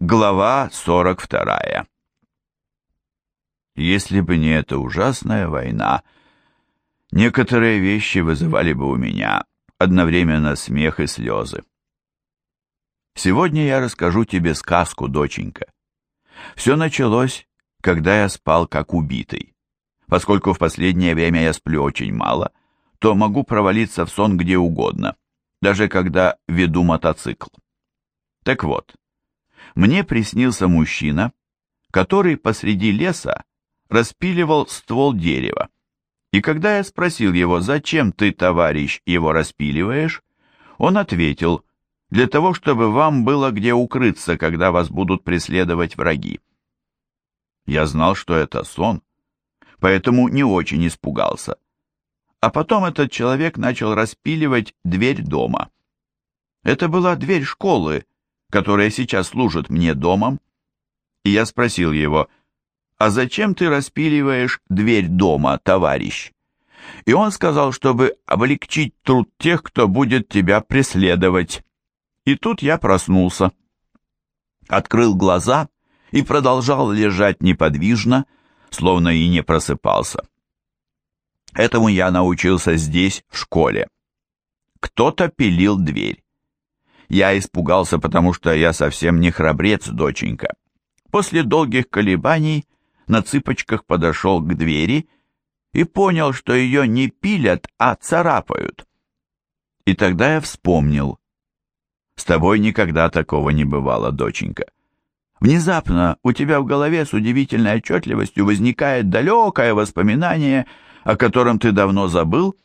Глава 42 Если бы не эта ужасная война, некоторые вещи вызывали бы у меня одновременно смех и слезы. Сегодня я расскажу тебе сказку, доченька. Все началось, когда я спал как убитый. Поскольку в последнее время я сплю очень мало, то могу провалиться в сон где угодно, даже когда веду мотоцикл. Так вот, мне приснился мужчина, который посреди леса распиливал ствол дерева. И когда я спросил его, зачем ты, товарищ, его распиливаешь, он ответил, для того, чтобы вам было где укрыться, когда вас будут преследовать враги. Я знал, что это сон, поэтому не очень испугался. А потом этот человек начал распиливать дверь дома. Это была дверь школы, которая сейчас служит мне домом, и я спросил его, «А зачем ты распиливаешь дверь дома, товарищ?» И он сказал, чтобы облегчить труд тех, кто будет тебя преследовать. И тут я проснулся. Открыл глаза и продолжал лежать неподвижно, словно и не просыпался. Этому я научился здесь, в школе. Кто-то пилил дверь. Я испугался, потому что я совсем не храбрец, доченька. После долгих колебаний на цыпочках подошел к двери и понял, что ее не пилят, а царапают. И тогда я вспомнил. С тобой никогда такого не бывало, доченька. Внезапно у тебя в голове с удивительной отчетливостью возникает далекое воспоминание, о котором ты давно забыл,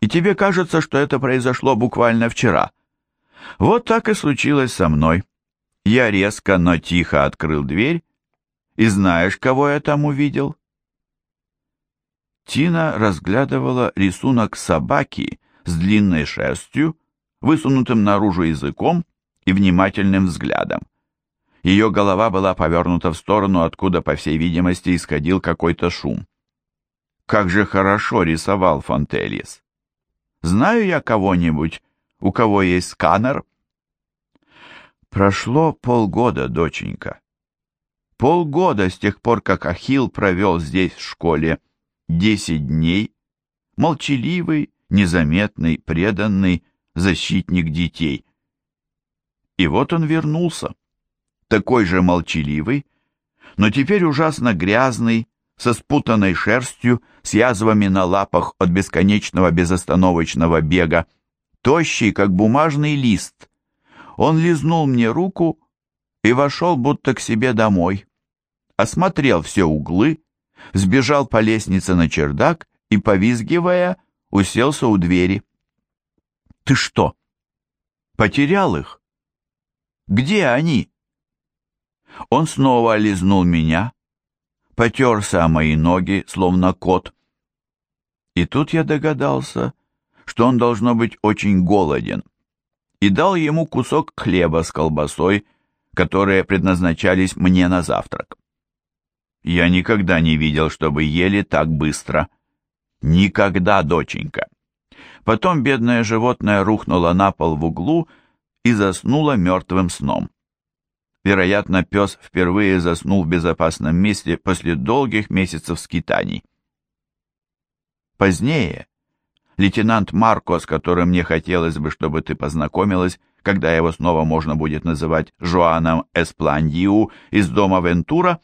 и тебе кажется, что это произошло буквально вчера. Вот так и случилось со мной. Я резко, но тихо открыл дверь, и знаешь, кого я там увидел? Тина разглядывала рисунок собаки с длинной шерстью, высунутым наружу языком и внимательным взглядом. Ее голова была повернута в сторону, откуда, по всей видимости, исходил какой-то шум. Как же хорошо рисовал Фонтельес. Знаю я кого-нибудь, у кого есть сканер? Прошло полгода, доченька. Полгода с тех пор, как Ахилл провел здесь в школе десять дней, молчаливый, незаметный, преданный защитник детей. И вот он вернулся, такой же молчаливый, но теперь ужасно грязный, со спутанной шерстью, с язвами на лапах от бесконечного безостановочного бега тощий, как бумажный лист. Он лизнул мне руку и вошел будто к себе домой. Осмотрел все углы, сбежал по лестнице на чердак и, повизгивая, уселся у двери. «Ты что, потерял их? Где они?» Он снова лизнул меня, потерся о мои ноги, словно кот. И тут я догадался, что он должно быть очень голоден, и дал ему кусок хлеба с колбасой, которые предназначались мне на завтрак. Я никогда не видел, чтобы ели так быстро. Никогда, доченька. Потом бедное животное рухнуло на пол в углу и заснуло мертвым сном. Вероятно, пес впервые заснул в безопасном месте после долгих месяцев скитаний. Позднее, лейтенант Марко, с которым мне хотелось бы, чтобы ты познакомилась, когда его снова можно будет называть Жоаном Эспландиу из дома Вентура,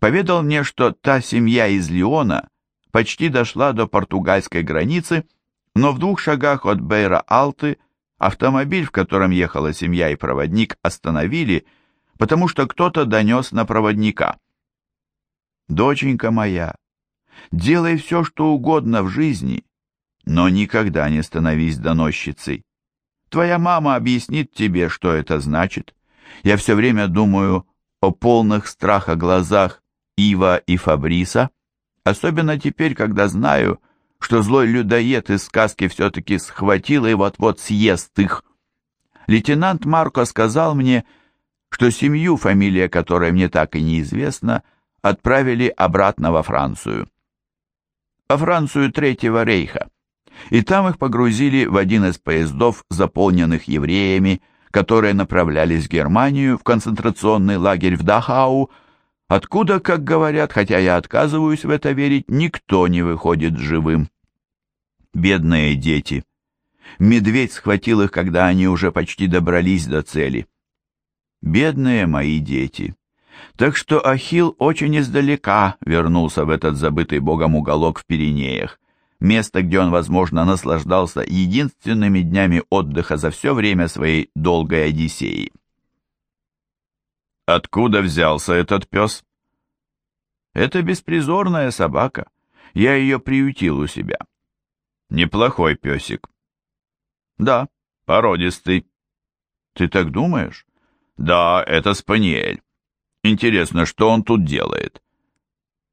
поведал мне, что та семья из Лиона почти дошла до португальской границы, но в двух шагах от Бейра-Алты автомобиль, в котором ехала семья и проводник, остановили, потому что кто-то донес на проводника. «Доченька моя, делай все, что угодно в жизни, но никогда не становись доносчицей. Твоя мама объяснит тебе, что это значит. Я все время думаю о полных страха глазах Ива и Фабриса, особенно теперь, когда знаю, что злой людоед из сказки все-таки схватил и вот-вот съест их. Лейтенант Марко сказал мне, что семью, фамилия которой мне так и неизвестна, отправили обратно во Францию. Во Францию Третьего рейха и там их погрузили в один из поездов, заполненных евреями, которые направлялись в Германию, в концентрационный лагерь в Дахау, откуда, как говорят, хотя я отказываюсь в это верить, никто не выходит живым. Бедные дети. Медведь схватил их, когда они уже почти добрались до цели. Бедные мои дети. Так что Ахилл очень издалека вернулся в этот забытый богом уголок в Пиренеях, место, где он, возможно, наслаждался единственными днями отдыха за все время своей долгой Одиссеи. Откуда взялся этот пес? Это беспризорная собака. Я ее приютил у себя. Неплохой песик. Да, породистый. Ты так думаешь? Да, это спаниель. Интересно, что он тут делает?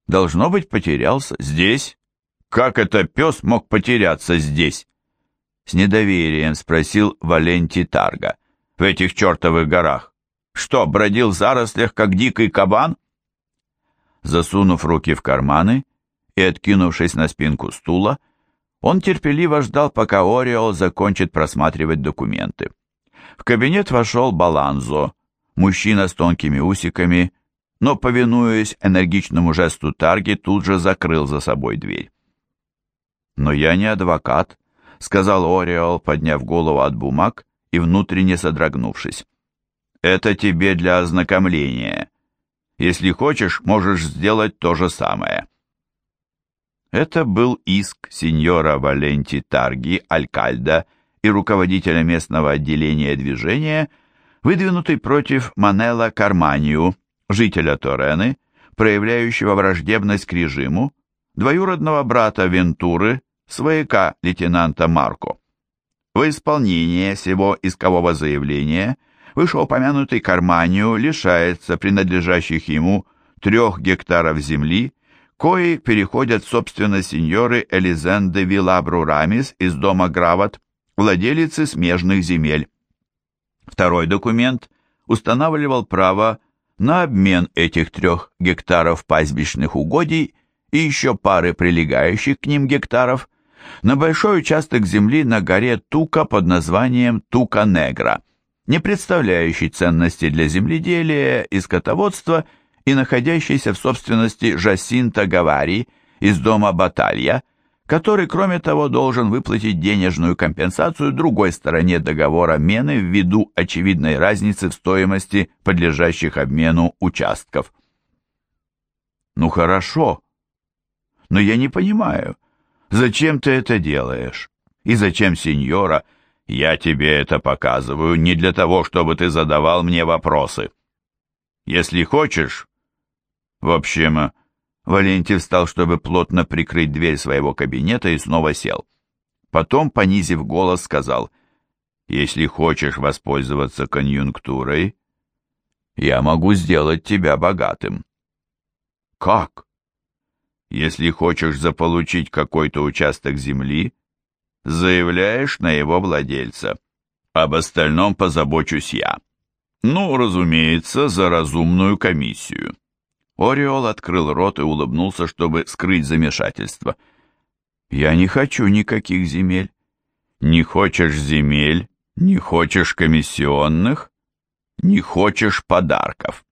Должно быть, потерялся. Здесь? Как это пес мог потеряться здесь? С недоверием спросил Валентий Тарга. В этих чертовых горах. Что, бродил в зарослях, как дикий кабан? Засунув руки в карманы и откинувшись на спинку стула, он терпеливо ждал, пока Ориол закончит просматривать документы. В кабинет вошел Баланзо, мужчина с тонкими усиками, но, повинуясь энергичному жесту Тарги, тут же закрыл за собой дверь. «Но я не адвокат», — сказал Ориол, подняв голову от бумаг и внутренне содрогнувшись. «Это тебе для ознакомления. Если хочешь, можешь сделать то же самое». Это был иск сеньора Валенти Тарги, алькальда и руководителя местного отделения движения, выдвинутый против Манела Карманию, жителя Торены, проявляющего враждебность к режиму, двоюродного брата Вентуры, свояка лейтенанта Марко. В исполнение сего искового заявления вышеупомянутый Карманию лишается принадлежащих ему трех гектаров земли, кои переходят собственно сеньоры Элизенде Вилабру Рамис из дома Грават, владелицы смежных земель. Второй документ устанавливал право на обмен этих трех гектаров пастбищных угодий и еще пары прилегающих к ним гектаров на большой участок земли на горе Тука под названием Тука-Негра, не представляющий ценности для земледелия и скотоводства и находящийся в собственности Жасинта Гавари из дома Баталья, который, кроме того, должен выплатить денежную компенсацию другой стороне договора Мены ввиду очевидной разницы в стоимости подлежащих обмену участков. «Ну хорошо, но я не понимаю, зачем ты это делаешь? И зачем, сеньора, я тебе это показываю не для того, чтобы ты задавал мне вопросы? Если хочешь, в общем, Валентий встал, чтобы плотно прикрыть дверь своего кабинета и снова сел. Потом, понизив голос, сказал, «Если хочешь воспользоваться конъюнктурой, я могу сделать тебя богатым». «Как?» «Если хочешь заполучить какой-то участок земли, заявляешь на его владельца. Об остальном позабочусь я. Ну, разумеется, за разумную комиссию». Ореол открыл рот и улыбнулся, чтобы скрыть замешательство. «Я не хочу никаких земель». «Не хочешь земель, не хочешь комиссионных, не хочешь подарков».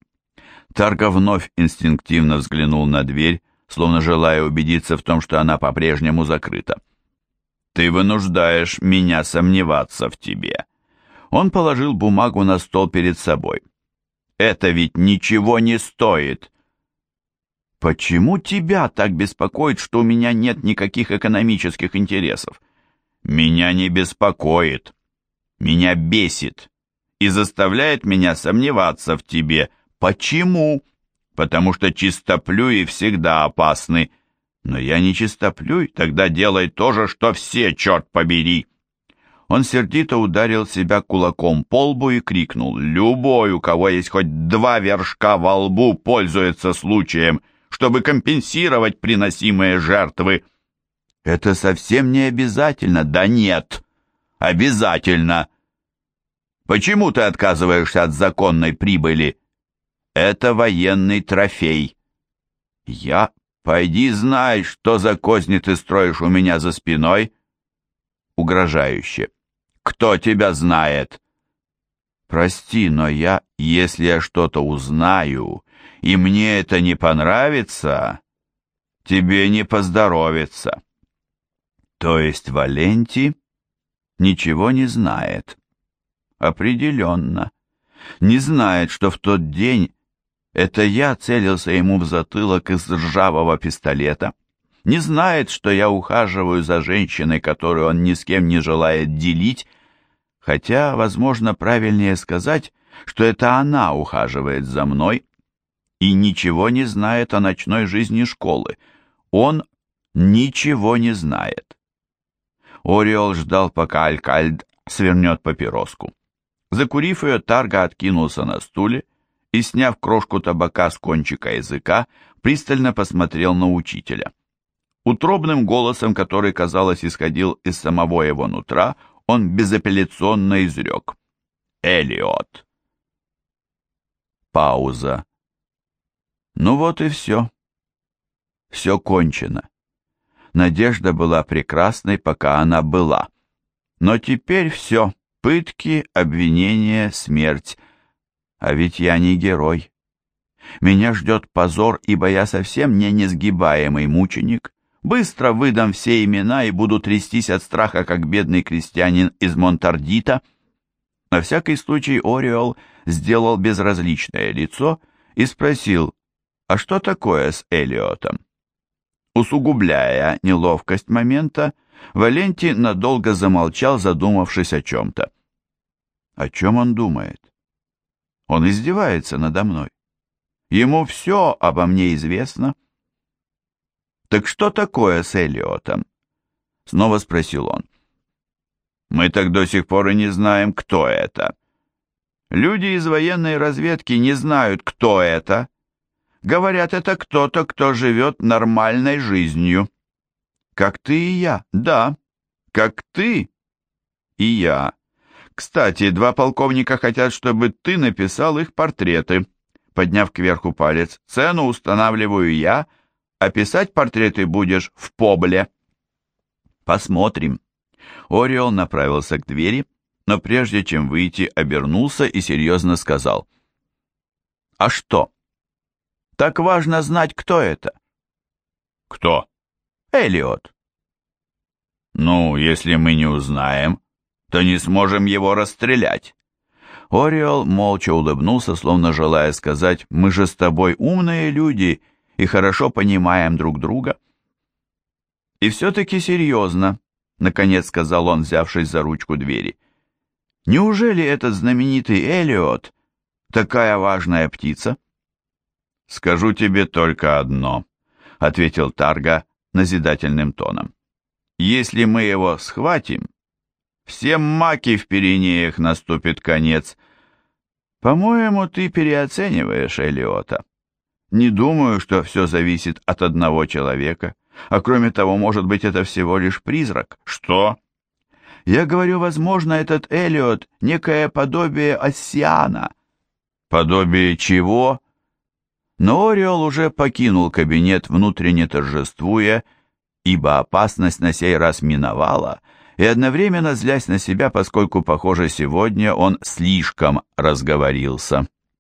Тарга вновь инстинктивно взглянул на дверь, словно желая убедиться в том, что она по-прежнему закрыта. «Ты вынуждаешь меня сомневаться в тебе». Он положил бумагу на стол перед собой. «Это ведь ничего не стоит. Почему тебя так беспокоит, что у меня нет никаких экономических интересов? Меня не беспокоит. Меня бесит и заставляет меня сомневаться в тебе. Почему? Потому что чистоплюи всегда опасны. Но я не чистоплюй, тогда делай то же, что все, черт побери. Он сердито ударил себя кулаком по лбу и крикнул, «Любой, у кого есть хоть два вершка во лбу, пользуется случаем» чтобы компенсировать приносимые жертвы. Это совсем не обязательно. Да нет, обязательно. Почему ты отказываешься от законной прибыли? Это военный трофей. Я? Пойди знай, что за козни ты строишь у меня за спиной. Угрожающе. Кто тебя знает? Прости, но я, если я что-то узнаю, и мне это не понравится, тебе не поздоровится. То есть Валенти ничего не знает. Определенно. Не знает, что в тот день это я целился ему в затылок из ржавого пистолета. Не знает, что я ухаживаю за женщиной, которую он ни с кем не желает делить, хотя, возможно, правильнее сказать, что это она ухаживает за мной и ничего не знает о ночной жизни школы. Он ничего не знает. Ориол ждал, пока Алькальд свернет папироску. Закурив ее, Тарга откинулся на стуле и, сняв крошку табака с кончика языка, пристально посмотрел на учителя. Утробным голосом, который, казалось, исходил из самого его нутра, он безапелляционно изрек. «Элиот!» Пауза. Ну вот и все. Все кончено. Надежда была прекрасной, пока она была. Но теперь все. Пытки, обвинения, смерть. А ведь я не герой. Меня ждет позор, ибо я совсем не несгибаемый мученик. Быстро выдам все имена и буду трястись от страха, как бедный крестьянин из Монтардита. На всякий случай Ориол сделал безразличное лицо и спросил, а что такое с Элиотом? Усугубляя неловкость момента, Валентий надолго замолчал, задумавшись о чем-то. О чем он думает? Он издевается надо мной. Ему все обо мне известно. Так что такое с Элиотом? Снова спросил он. Мы так до сих пор и не знаем, кто это. Люди из военной разведки не знают, кто это, Говорят, это кто-то, кто живет нормальной жизнью. Как ты и я, да, как ты и я. Кстати, два полковника хотят, чтобы ты написал их портреты. Подняв кверху палец, цену устанавливаю я, а писать портреты будешь в Побле. Посмотрим. Ориол направился к двери, но прежде чем выйти, обернулся и серьезно сказал. «А что?» Так важно знать, кто это. Кто? Элиот. Ну, если мы не узнаем, то не сможем его расстрелять. Ориол молча улыбнулся, словно желая сказать, мы же с тобой умные люди и хорошо понимаем друг друга. И все-таки серьезно, наконец сказал он, взявшись за ручку двери. Неужели этот знаменитый Элиот такая важная птица? «Скажу тебе только одно», — ответил Тарга назидательным тоном. «Если мы его схватим, всем маки в Пиренеях наступит конец. По-моему, ты переоцениваешь Элиота. Не думаю, что все зависит от одного человека, а кроме того, может быть, это всего лишь призрак. Что?» Я говорю, возможно, этот Элиот — некое подобие Оссиана. Подобие чего? Но Ориол уже покинул кабинет, внутренне торжествуя, ибо опасность на сей раз миновала, и одновременно злясь на себя, поскольку, похоже, сегодня он слишком разговорился.